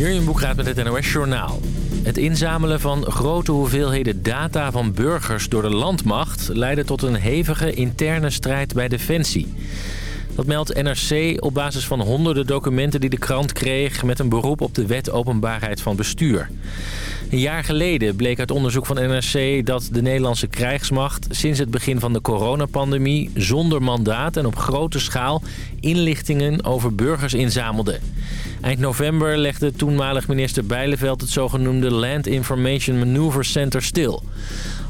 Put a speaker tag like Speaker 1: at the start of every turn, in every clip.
Speaker 1: Jurjen Boekraat met het NOS Journaal. Het inzamelen van grote hoeveelheden data van burgers door de landmacht... leidde tot een hevige interne strijd bij Defensie. Dat meldt NRC op basis van honderden documenten die de krant kreeg... met een beroep op de wet openbaarheid van bestuur. Een jaar geleden bleek uit onderzoek van NRC dat de Nederlandse krijgsmacht... sinds het begin van de coronapandemie zonder mandaat en op grote schaal... inlichtingen over burgers inzamelde. Eind november legde toenmalig minister Bijleveld het zogenoemde Land Information Maneuver Center stil.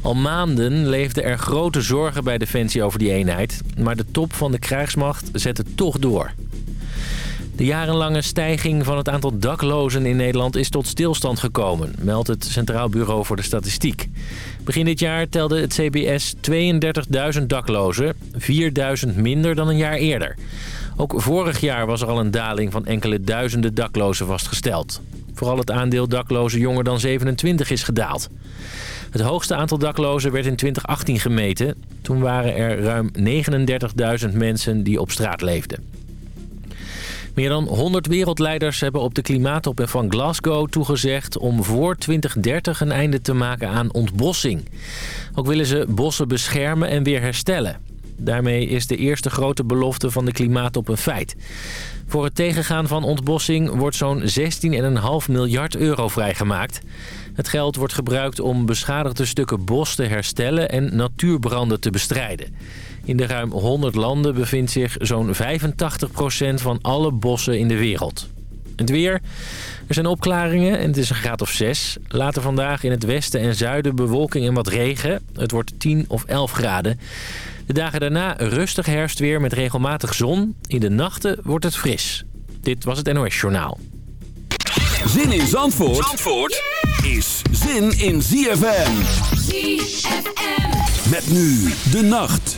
Speaker 1: Al maanden leefden er grote zorgen bij Defensie over die eenheid... maar de top van de krijgsmacht zette toch door. De jarenlange stijging van het aantal daklozen in Nederland is tot stilstand gekomen, meldt het Centraal Bureau voor de Statistiek. Begin dit jaar telde het CBS 32.000 daklozen, 4.000 minder dan een jaar eerder. Ook vorig jaar was er al een daling van enkele duizenden daklozen vastgesteld. Vooral het aandeel daklozen jonger dan 27 is gedaald. Het hoogste aantal daklozen werd in 2018 gemeten. Toen waren er ruim 39.000 mensen die op straat leefden. Meer dan 100 wereldleiders hebben op de klimaattop van Glasgow toegezegd... om voor 2030 een einde te maken aan ontbossing. Ook willen ze bossen beschermen en weer herstellen. Daarmee is de eerste grote belofte van de klimaattop een feit. Voor het tegengaan van ontbossing wordt zo'n 16,5 miljard euro vrijgemaakt. Het geld wordt gebruikt om beschadigde stukken bos te herstellen en natuurbranden te bestrijden. In de ruim 100 landen bevindt zich zo'n 85% van alle bossen in de wereld. Het weer. Er zijn opklaringen en het is een graad of 6. Later vandaag in het westen en zuiden bewolking en wat regen. Het wordt 10 of 11 graden. De dagen daarna rustig herfstweer met regelmatig zon. In de nachten wordt het fris. Dit was het NOS Journaal.
Speaker 2: Zin in Zandvoort, Zandvoort is zin in ZFM.
Speaker 3: ZFM.
Speaker 2: Met nu de nacht.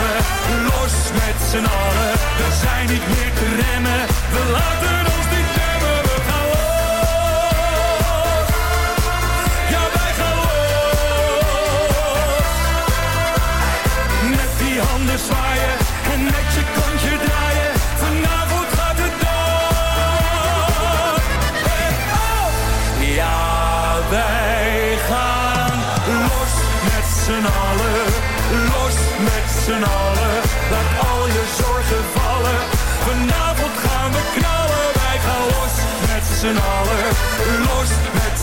Speaker 4: z'n. We zijn niet meer te remmen, we laten ons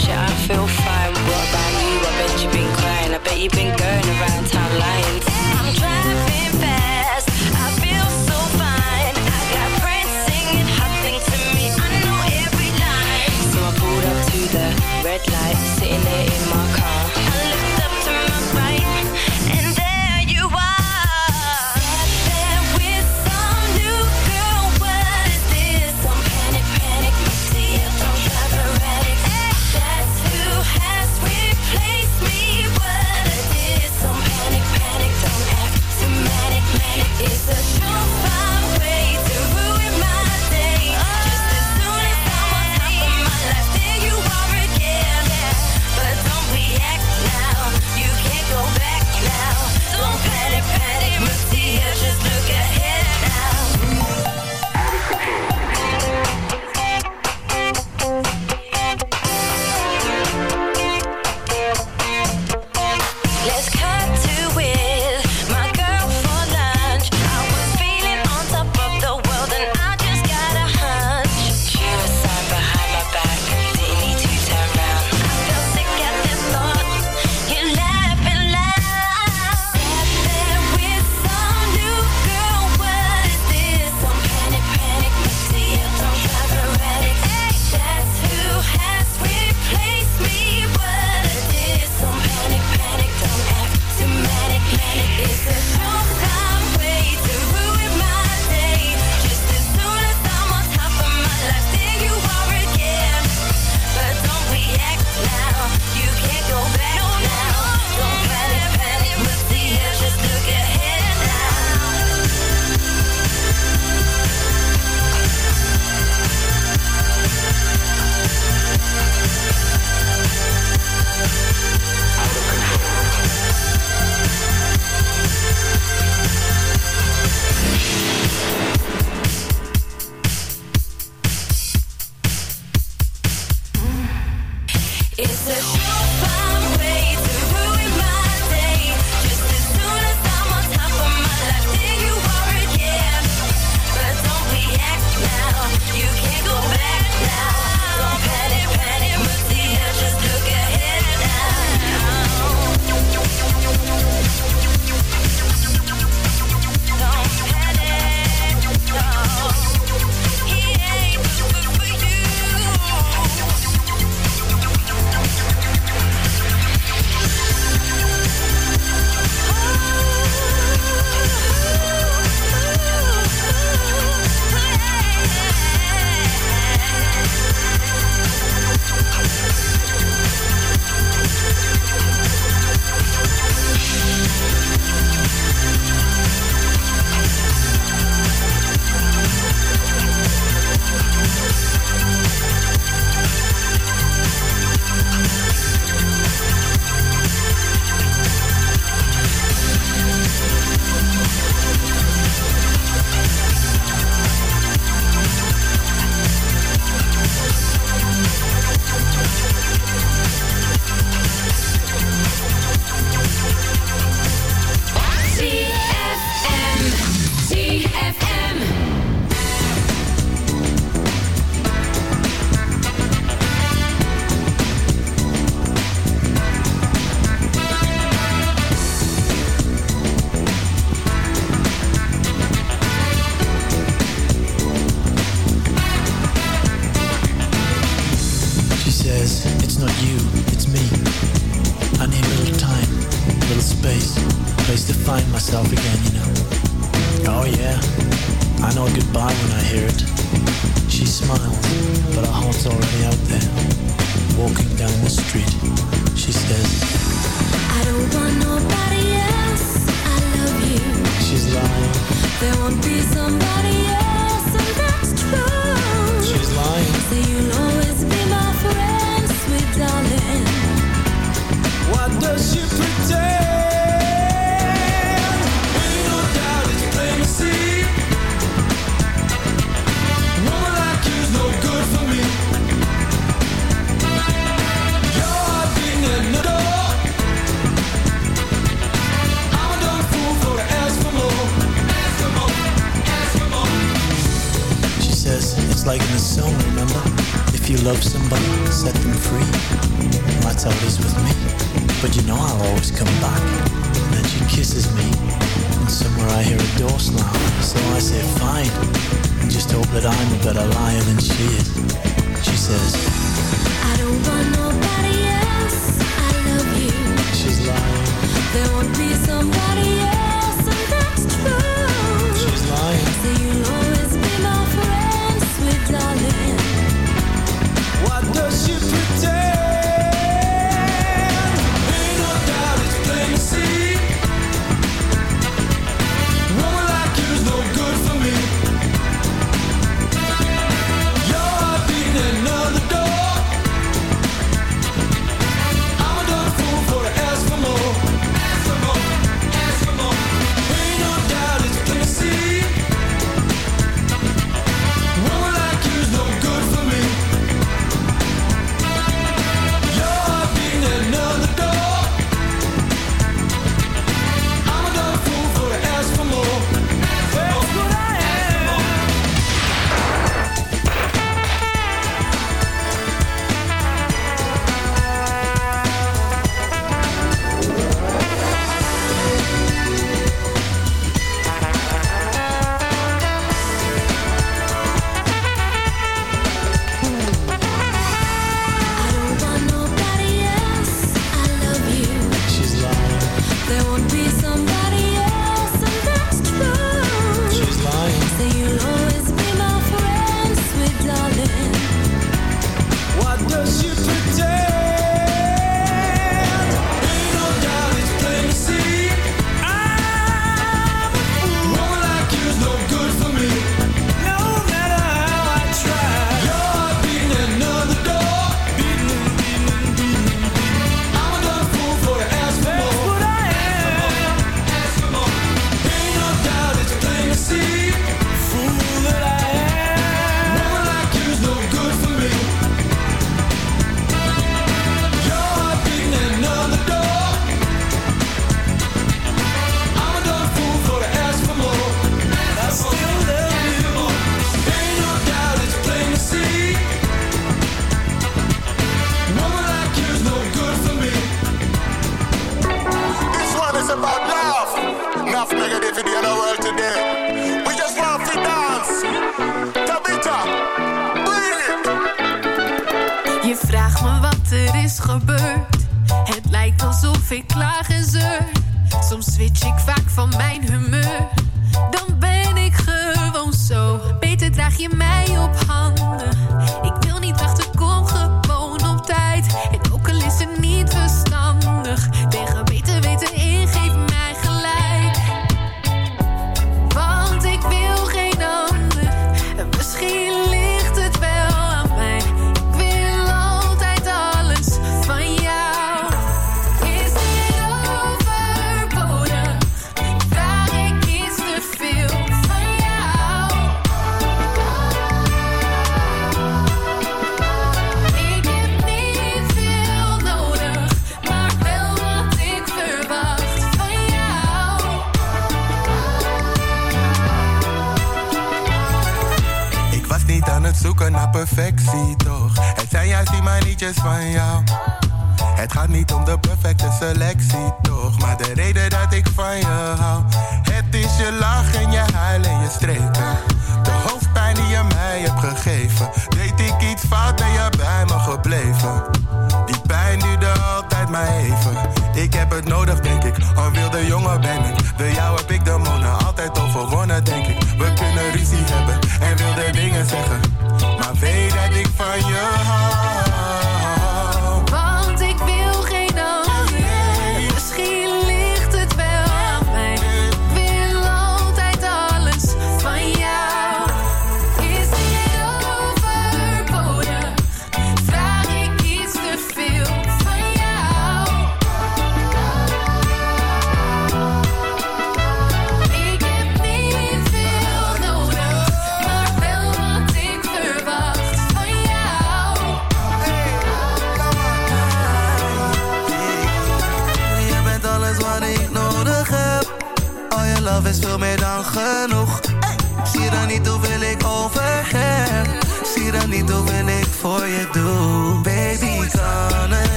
Speaker 5: shit, I
Speaker 6: feel fine. What
Speaker 7: about
Speaker 3: you? I bet you've been crying. I bet you've been going around town.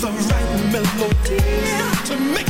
Speaker 3: the
Speaker 6: right melody to make